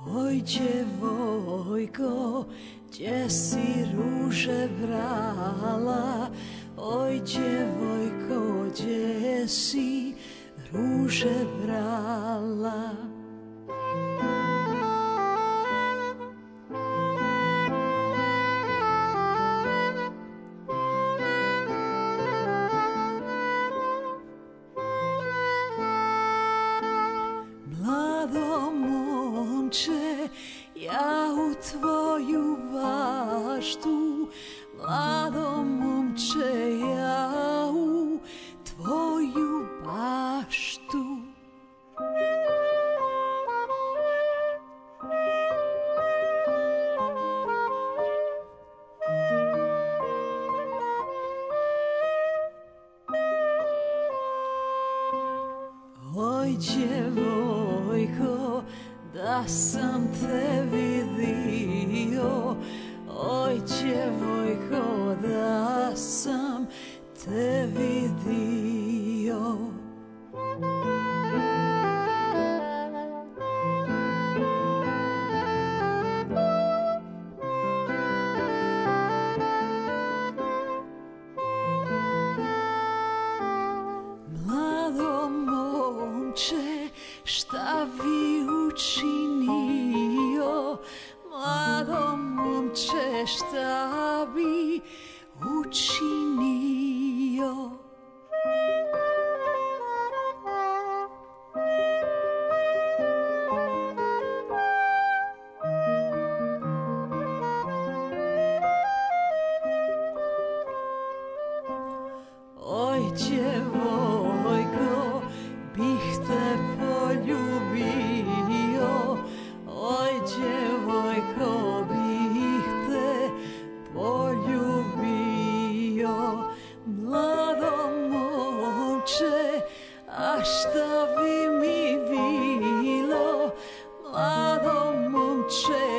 Ojče Vojko, kde si rúže brala? Ojče Vojko, kde si rúže brala? Ja u tvoju baštu, mlado momče, ja u tvoju baštu. Oj, sam te vidio Oj, djevojko, da sam te vidio Mlado momče, šta bi učinio? Mlado momče, šta bi učinio? Oj, djevojko, a šta bi mi bilo mladom momče